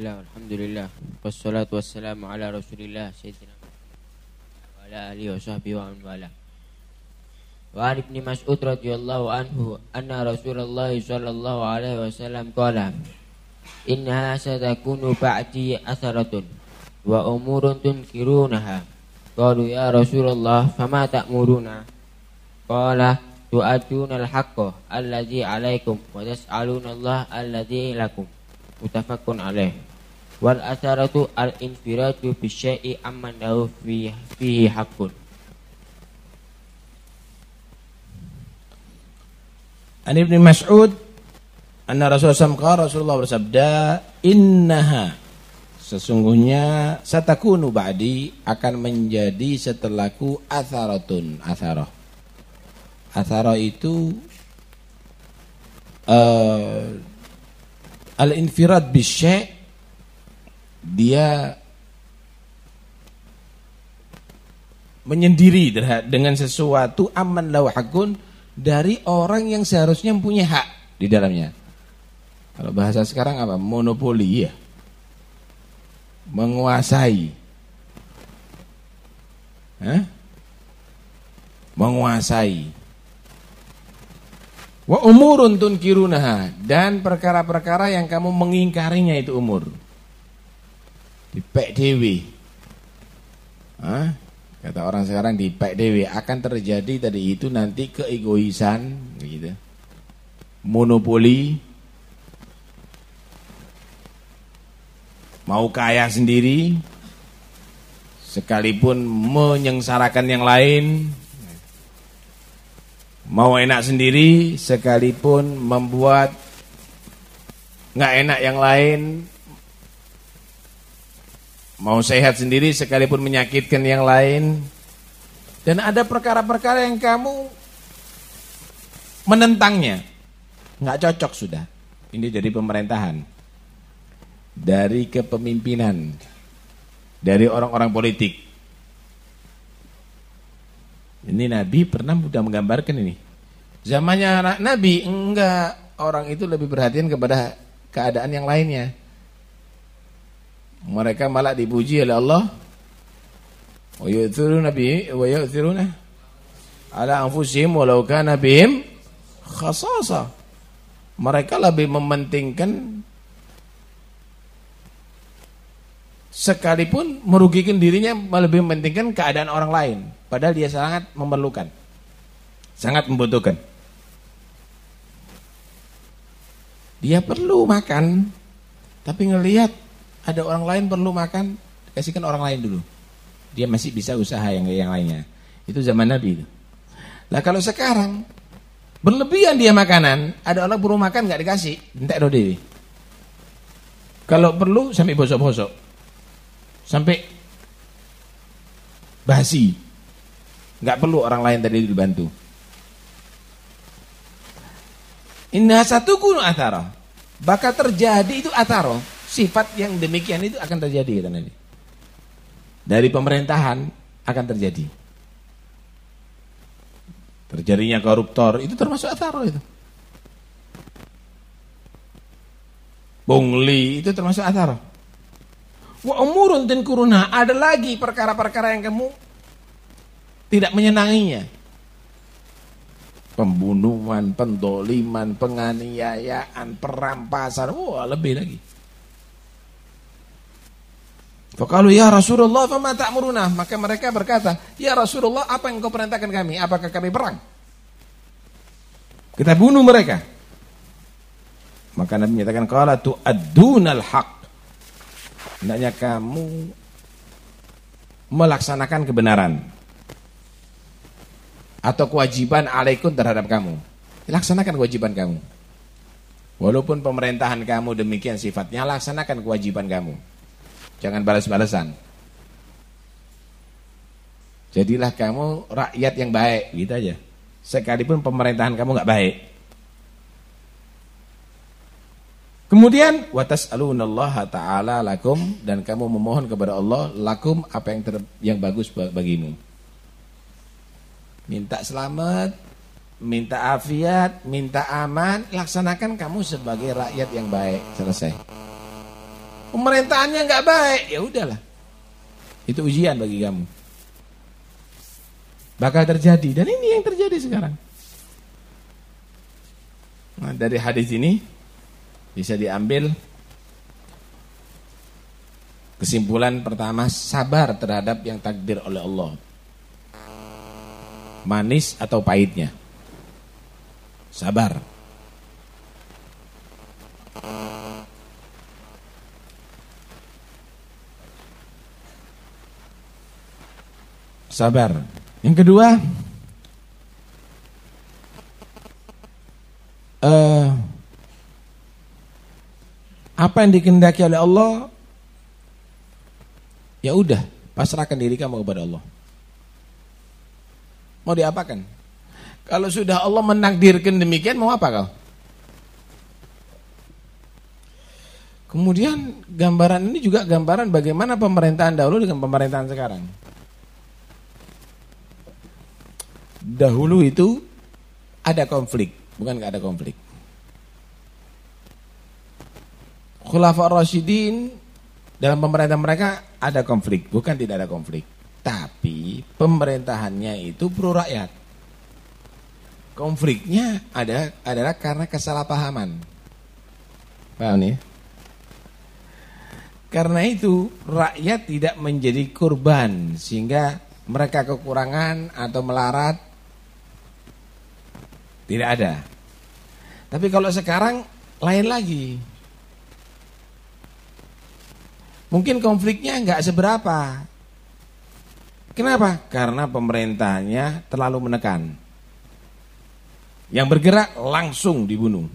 Bismillah, Alhamdulillah. Wassalatu wassalamu ala rasulillah Sayyidina Wa ala alihi wa sahbihi wa wala. Wa an ibni Mas'ud radhiyallahu anhu Anna Rasulullah sallallahu alaihi wasallam Qala Innaha satakunu ba'di atharatun Wa umurun tunkirunaha. Qalu ya Rasulullah Fama ta'muruna? Qala Tu'aduna al-haqqa Alladhi alaikum Wa tas'aluna Allah Alladhi lakum. Mutafakun alaih wal atharatu al infiratu bi syai'i amman lahu fi fihi haqqun. An Ibnu Mas'ud anna Rasulullah SAW Rasulullah bersabda innaha sesungguhnya satakunu ba'di akan menjadi setelahku atharatun atharah. Atharah itu uh, al infirad bi syai' dia menyendiri dengan sesuatu aman lawahakun dari orang yang seharusnya mempunyai hak di dalamnya. Kalau bahasa sekarang apa? Monopoli ya. Menguasai. Hah? Menguasai. Wa umurun tunkirunaha dan perkara-perkara yang kamu mengingkarinya itu umur dipek dewi. Hah? Kata orang sekarang dipek dewi akan terjadi tadi itu nanti keegoisan gitu. Monopoli mau kaya sendiri sekalipun menyengsarakan yang lain mau enak sendiri sekalipun membuat nggak enak yang lain Mau sehat sendiri sekalipun menyakitkan yang lain. Dan ada perkara-perkara yang kamu menentangnya. Nggak cocok sudah. Ini dari pemerintahan. Dari kepemimpinan. Dari orang-orang politik. Ini Nabi pernah sudah menggambarkan ini. Zamannya anak Nabi enggak. Orang itu lebih perhatian kepada keadaan yang lainnya. Mereka malah dipuji oleh Allah. Wa wa yu'thiruna ala anfusihim walau kana bihim khasasa. Mereka lebih mementingkan sekalipun merugikan dirinya lebih mementingkan keadaan orang lain padahal dia sangat memerlukan sangat membutuhkan dia perlu makan tapi ngelihat ada orang lain perlu makan, kasihkan orang lain dulu. Dia masih bisa usaha yang yang lainnya. Itu zaman Nabi itu. Lah kalau sekarang berlebihan dia makanan, ada orang perlu makan nggak dikasih, entek do dewi. Kalau perlu sampai bosok-bosok. Sampai basi. nggak perlu orang lain tadi dibantu. Inna satu kuno atara. Bakal terjadi itu ataro sifat yang demikian itu akan terjadi kata Nabi. Dari pemerintahan akan terjadi. Terjadinya koruptor itu termasuk ataro itu. Bungli itu termasuk ataro. Wa umurun dan kuruna ada lagi perkara-perkara yang kamu tidak menyenanginya. Pembunuhan, pendoliman, penganiayaan, perampasan, wah lebih lagi. Fakalu ya Rasulullah fama ta'muruna? Maka mereka berkata, "Ya Rasulullah, apa yang kau perintahkan kami? Apakah kami perang?" Kita bunuh mereka. Maka Nabi menyatakan, "Qala tu'addunal haq." Hendaknya kamu melaksanakan kebenaran atau kewajiban alaikum terhadap kamu. Laksanakan kewajiban kamu. Walaupun pemerintahan kamu demikian sifatnya, laksanakan kewajiban kamu. Jangan balas-balasan. Jadilah kamu rakyat yang baik, gitu aja. Sekalipun pemerintahan kamu nggak baik. Kemudian watas alunallaha taala lakum dan kamu memohon kepada Allah lakum apa yang ter, yang bagus bagimu. Minta selamat, minta afiat, minta aman, laksanakan kamu sebagai rakyat yang baik. Selesai. Pemerintahannya nggak baik, ya udahlah. Itu ujian bagi kamu. Bakal terjadi dan ini yang terjadi sekarang. Nah, dari hadis ini bisa diambil kesimpulan pertama sabar terhadap yang takdir oleh Allah. Manis atau pahitnya. Sabar. Sabar. Yang kedua, uh, apa yang dikehendaki oleh Allah, ya udah, pasrahkan diri kamu kepada Allah. Mau diapakan? Kalau sudah Allah menakdirkan demikian, mau apa kau? Kemudian gambaran ini juga gambaran bagaimana pemerintahan dahulu dengan pemerintahan sekarang. Dahulu itu ada konflik, bukan nggak ada konflik. Khulafa Rasyidin dalam pemerintahan mereka ada konflik, bukan tidak ada konflik. Tapi pemerintahannya itu pro rakyat. Konfliknya ada adalah karena kesalahpahaman. Paham nih? Karena itu rakyat tidak menjadi kurban sehingga mereka kekurangan atau melarat tidak ada. Tapi kalau sekarang lain lagi. Mungkin konfliknya nggak seberapa. Kenapa? Karena pemerintahnya terlalu menekan. Yang bergerak langsung dibunuh.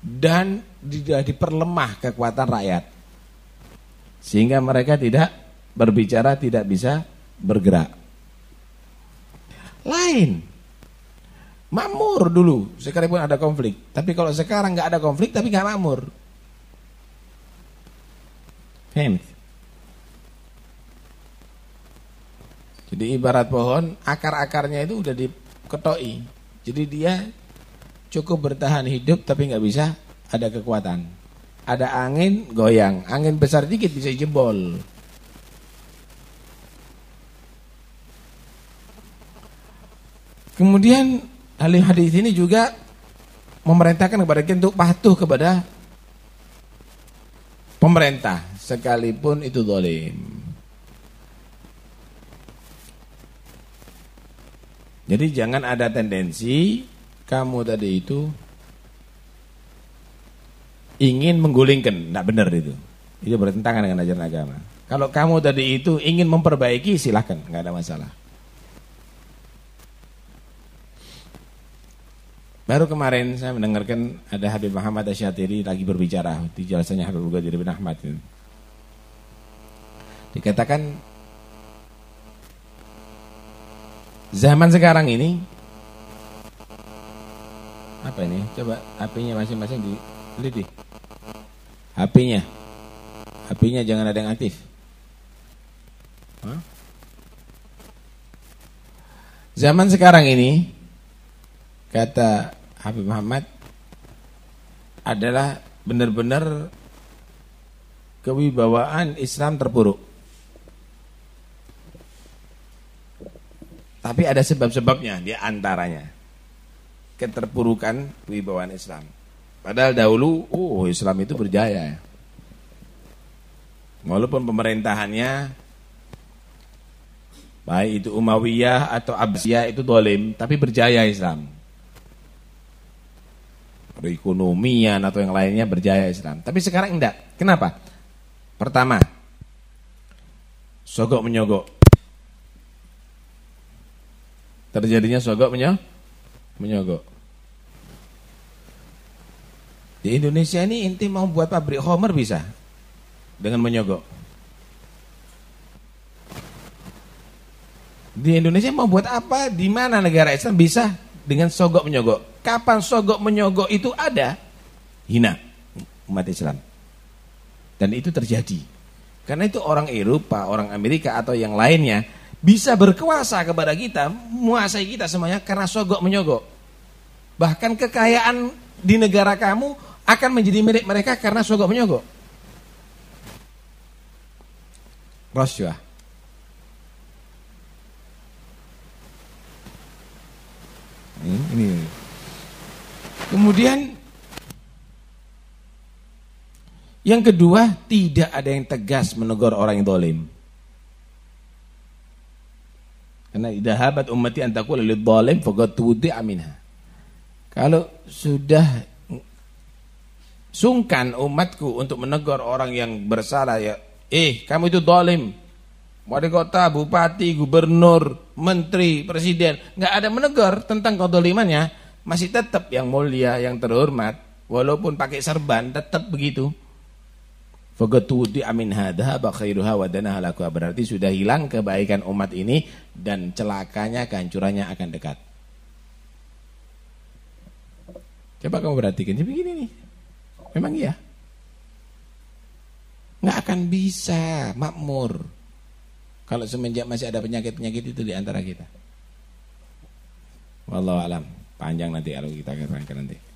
Dan diperlemah kekuatan rakyat. Sehingga mereka tidak berbicara, tidak bisa bergerak lain. Makmur dulu, sekalipun ada konflik. Tapi kalau sekarang nggak ada konflik tapi nggak makmur. Faham? Jadi ibarat pohon, akar-akarnya itu udah diketoi. Jadi dia cukup bertahan hidup tapi nggak bisa ada kekuatan. Ada angin goyang, angin besar dikit bisa jebol. Kemudian ahli hadis ini juga memerintahkan kepada kita untuk patuh kepada pemerintah sekalipun itu zalim. Jadi jangan ada tendensi kamu tadi itu ingin menggulingkan, tidak benar itu. Itu bertentangan dengan ajaran agama. Kalau kamu tadi itu ingin memperbaiki silahkan, nggak ada masalah. Baru kemarin saya mendengarkan ada Habib Muhammad Asyatiri lagi berbicara di jelasannya Habib Ghadir bin Ahmad. Dikatakan zaman sekarang ini apa ini? Coba HP-nya masing-masing diteliti. HP-nya. HP-nya jangan ada yang aktif. Zaman sekarang ini kata Habib Muhammad adalah benar-benar kewibawaan Islam terpuruk. Tapi ada sebab-sebabnya di antaranya. Keterpurukan kewibawaan Islam. Padahal dahulu, oh Islam itu berjaya. Walaupun pemerintahannya baik itu Umayyah atau Abbasiyah itu dolim, tapi berjaya Islam perekonomian atau yang lainnya berjaya Islam. Tapi sekarang enggak. Kenapa? Pertama, sogok menyogok. Terjadinya sogok menyo menyogok. Di Indonesia ini inti mau buat pabrik Homer bisa dengan menyogok. Di Indonesia mau buat apa? Di mana negara Islam bisa dengan sogok menyogok? Kapan sogok menyogok itu ada, hina umat Islam. Dan itu terjadi. Karena itu orang Eropa, orang Amerika atau yang lainnya bisa berkuasa kepada kita, menguasai kita semuanya karena sogok menyogok. Bahkan kekayaan di negara kamu akan menjadi milik mereka karena sogok menyogok. Rasyuah. Ini, ini. Kemudian yang kedua, tidak ada yang tegas menegur orang yang dolim. Karena idahabat ummati antakul lil dolim faqad tudi'a minha. Kalau sudah sungkan umatku untuk menegur orang yang bersalah ya, eh kamu itu dolim. Wali kota, bupati, gubernur, menteri, presiden, nggak ada menegur tentang kedolimannya, masih tetap yang mulia, yang terhormat, walaupun pakai serban tetap begitu. Fagatudi amin hadha bakhairuha wadana halakuha berarti sudah hilang kebaikan umat ini dan celakanya kehancurannya akan dekat. Coba kamu perhatikan, jadi begini nih. Memang iya. Nggak akan bisa makmur. Kalau semenjak masih ada penyakit-penyakit itu di antara kita. Wallahu alam. Panjang nanti kalau kita katakan nanti.